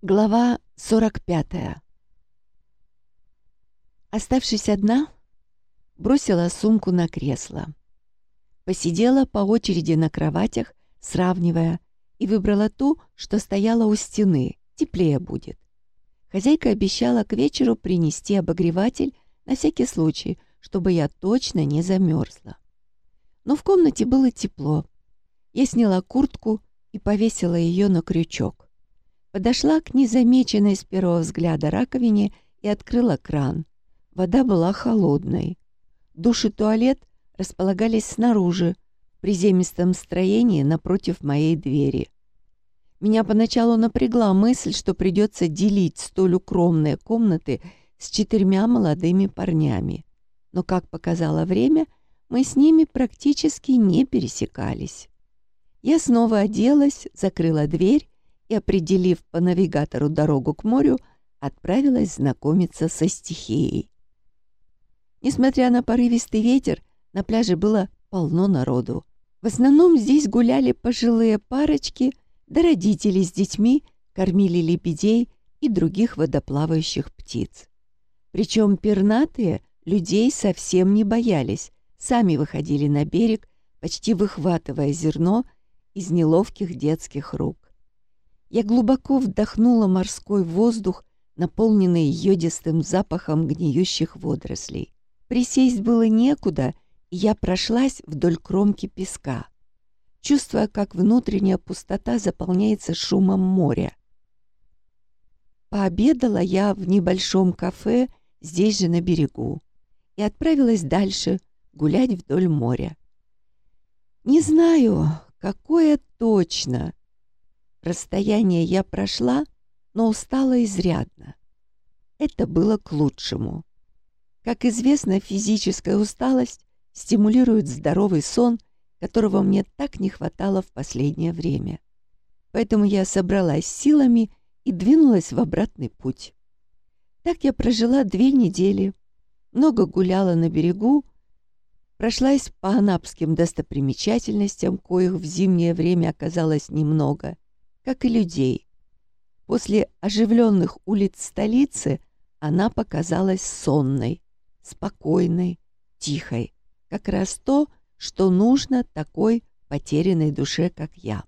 Глава 45 Оставшись одна, бросила сумку на кресло. Посидела по очереди на кроватях, сравнивая, и выбрала ту, что стояла у стены, теплее будет. Хозяйка обещала к вечеру принести обогреватель на всякий случай, чтобы я точно не замерзла. Но в комнате было тепло. Я сняла куртку и повесила ее на крючок. Подошла к незамеченной с первого взгляда раковине и открыла кран. Вода была холодной. Душ и туалет располагались снаружи, в приземистом строении напротив моей двери. Меня поначалу напрягла мысль, что придется делить столь укромные комнаты с четырьмя молодыми парнями. Но, как показало время, мы с ними практически не пересекались. Я снова оделась, закрыла дверь и, определив по навигатору дорогу к морю, отправилась знакомиться со стихией. Несмотря на порывистый ветер, на пляже было полно народу. В основном здесь гуляли пожилые парочки, да родители с детьми кормили лебедей и других водоплавающих птиц. Причем пернатые людей совсем не боялись, сами выходили на берег, почти выхватывая зерно из неловких детских рук. Я глубоко вдохнула морской воздух, наполненный йодистым запахом гниющих водорослей. Присесть было некуда, и я прошлась вдоль кромки песка, чувствуя, как внутренняя пустота заполняется шумом моря. Пообедала я в небольшом кафе здесь же на берегу и отправилась дальше гулять вдоль моря. Не знаю, какое точно, Расстояние я прошла, но устала изрядно. Это было к лучшему. Как известно, физическая усталость стимулирует здоровый сон, которого мне так не хватало в последнее время. Поэтому я собралась силами и двинулась в обратный путь. Так я прожила две недели, много гуляла на берегу, прошлась по анапским достопримечательностям, коих в зимнее время оказалось немного — как и людей. После оживленных улиц столицы она показалась сонной, спокойной, тихой, как раз то, что нужно такой потерянной душе, как я.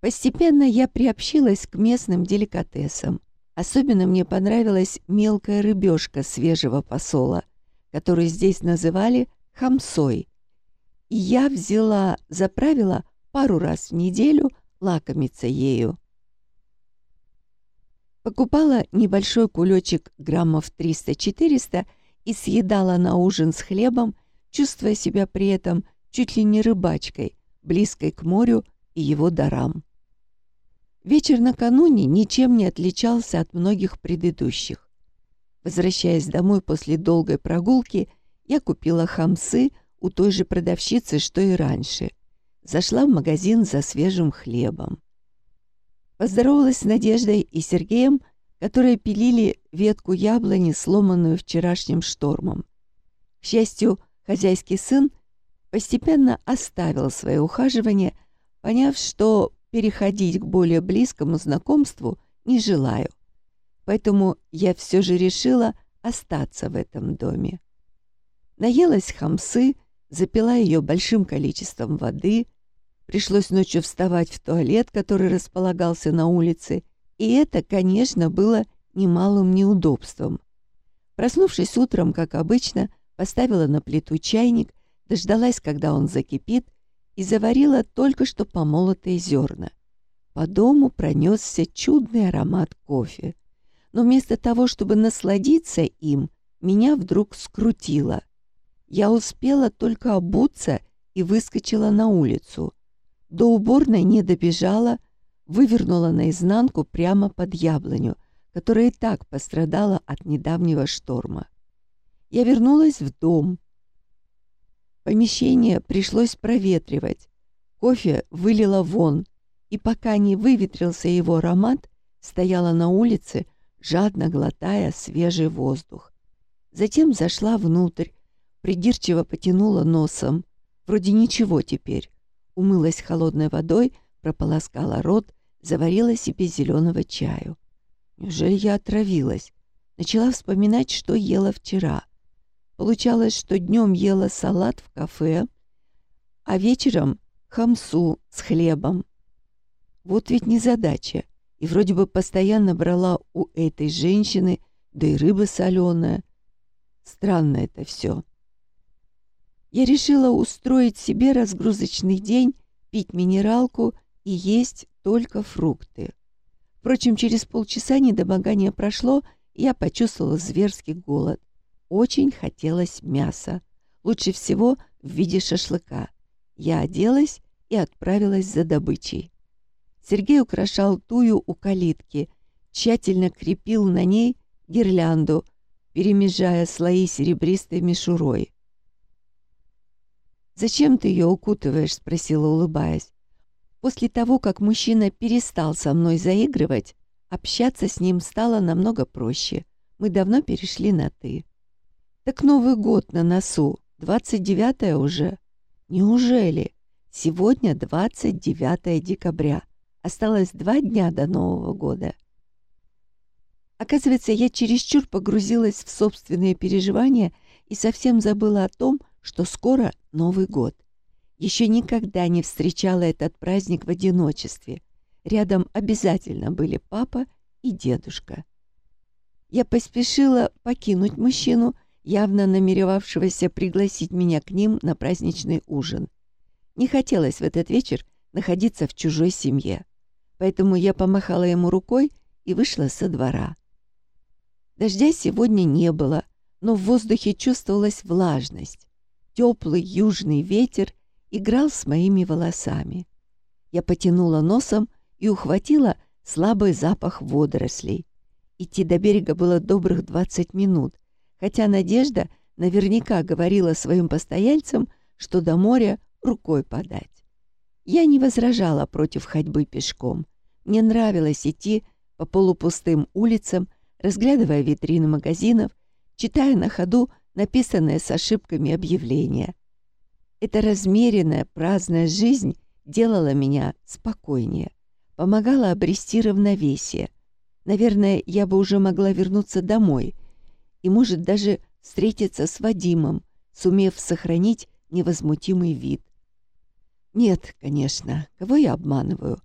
Постепенно я приобщилась к местным деликатесам. Особенно мне понравилась мелкая рыбешка свежего посола, которую здесь называли хамсой. И я взяла за правило пару раз в неделю лакомиться ею. Покупала небольшой кулечек граммов 300-400 и съедала на ужин с хлебом, чувствуя себя при этом чуть ли не рыбачкой, близкой к морю и его дарам. Вечер накануне ничем не отличался от многих предыдущих. Возвращаясь домой после долгой прогулки, я купила хамсы у той же продавщицы, что и раньше – зашла в магазин за свежим хлебом. Поздоровалась с Надеждой и Сергеем, которые пилили ветку яблони, сломанную вчерашним штормом. К счастью, хозяйский сын постепенно оставил свое ухаживание, поняв, что переходить к более близкому знакомству не желаю. Поэтому я все же решила остаться в этом доме. Наелась хамсы, запила ее большим количеством воды, Пришлось ночью вставать в туалет, который располагался на улице, и это, конечно, было немалым неудобством. Проснувшись утром, как обычно, поставила на плиту чайник, дождалась, когда он закипит, и заварила только что помолотые зерна. По дому пронесся чудный аромат кофе. Но вместо того, чтобы насладиться им, меня вдруг скрутило. Я успела только обуться и выскочила на улицу. До уборной не добежала, вывернула наизнанку прямо под яблоню, которая и так пострадала от недавнего шторма. Я вернулась в дом. Помещение пришлось проветривать. Кофе вылила вон, и пока не выветрился его аромат, стояла на улице, жадно глотая свежий воздух. Затем зашла внутрь, придирчиво потянула носом. Вроде ничего теперь умылась холодной водой, прополоскала рот, заварила себе зеленого чаю. Неужели я отравилась? Начала вспоминать, что ела вчера. Получалось, что днем ела салат в кафе, а вечером хамсу с хлебом. Вот ведь незадача. И вроде бы постоянно брала у этой женщины, да и рыба соленая. Странно это все. Я решила устроить себе разгрузочный день, пить минералку и есть только фрукты. Впрочем, через полчаса недомогание прошло, и я почувствовала зверский голод. Очень хотелось мяса. Лучше всего в виде шашлыка. Я оделась и отправилась за добычей. Сергей украшал тую у калитки, тщательно крепил на ней гирлянду, перемежая слои серебристой мишурой. «Зачем ты ее укутываешь?» — спросила, улыбаясь. После того, как мужчина перестал со мной заигрывать, общаться с ним стало намного проще. Мы давно перешли на «ты». «Так Новый год на носу, 29 уже». «Неужели? Сегодня 29 декабря. Осталось два дня до Нового года». Оказывается, я чересчур погрузилась в собственные переживания и совсем забыла о том, что скоро Новый год. Еще никогда не встречала этот праздник в одиночестве. Рядом обязательно были папа и дедушка. Я поспешила покинуть мужчину, явно намеревавшегося пригласить меня к ним на праздничный ужин. Не хотелось в этот вечер находиться в чужой семье, поэтому я помахала ему рукой и вышла со двора. Дождя сегодня не было, но в воздухе чувствовалась влажность. Теплый южный ветер играл с моими волосами. Я потянула носом и ухватила слабый запах водорослей. Идти до берега было добрых 20 минут, хотя Надежда наверняка говорила своим постояльцам, что до моря рукой подать. Я не возражала против ходьбы пешком. Мне нравилось идти по полупустым улицам, разглядывая витрины магазинов, читая на ходу написанное с ошибками объявление. Эта размеренная, праздная жизнь делала меня спокойнее, помогала обрести равновесие. Наверное, я бы уже могла вернуться домой и, может, даже встретиться с Вадимом, сумев сохранить невозмутимый вид. Нет, конечно, кого я обманываю?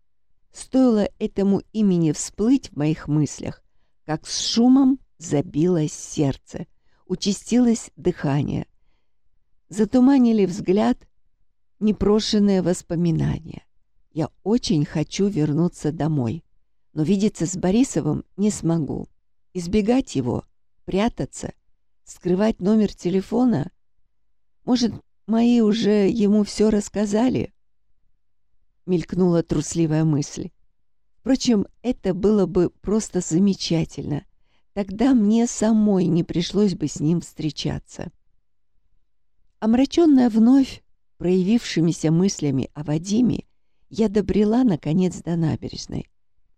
Стоило этому имени всплыть в моих мыслях, как с шумом забилось сердце — участилось дыхание. Затуманили взгляд непрошенные воспоминания. Я очень хочу вернуться домой, но видеться с Борисовым не смогу. Избегать его, прятаться, скрывать номер телефона. Может, мои уже ему все рассказали? Мелькнула трусливая мысль. Впрочем, это было бы просто замечательно. Тогда мне самой не пришлось бы с ним встречаться. Омраченная вновь проявившимися мыслями о Вадиме, я добрела, наконец, до набережной.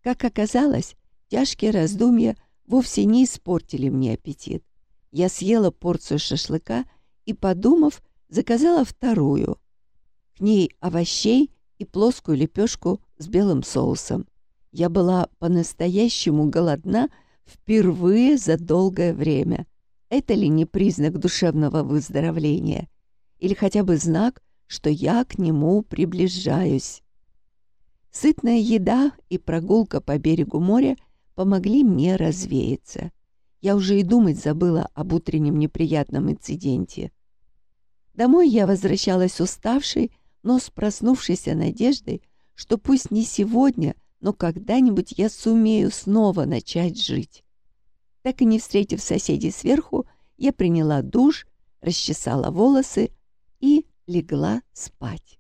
Как оказалось, тяжкие раздумья вовсе не испортили мне аппетит. Я съела порцию шашлыка и, подумав, заказала вторую. К ней овощей и плоскую лепешку с белым соусом. Я была по-настоящему голодна, Впервые за долгое время. Это ли не признак душевного выздоровления? Или хотя бы знак, что я к нему приближаюсь? Сытная еда и прогулка по берегу моря помогли мне развеяться. Я уже и думать забыла об утреннем неприятном инциденте. Домой я возвращалась уставшей, но с проснувшейся надеждой, что пусть не сегодня, но когда-нибудь я сумею снова начать жить. Так и не встретив соседей сверху, я приняла душ, расчесала волосы и легла спать.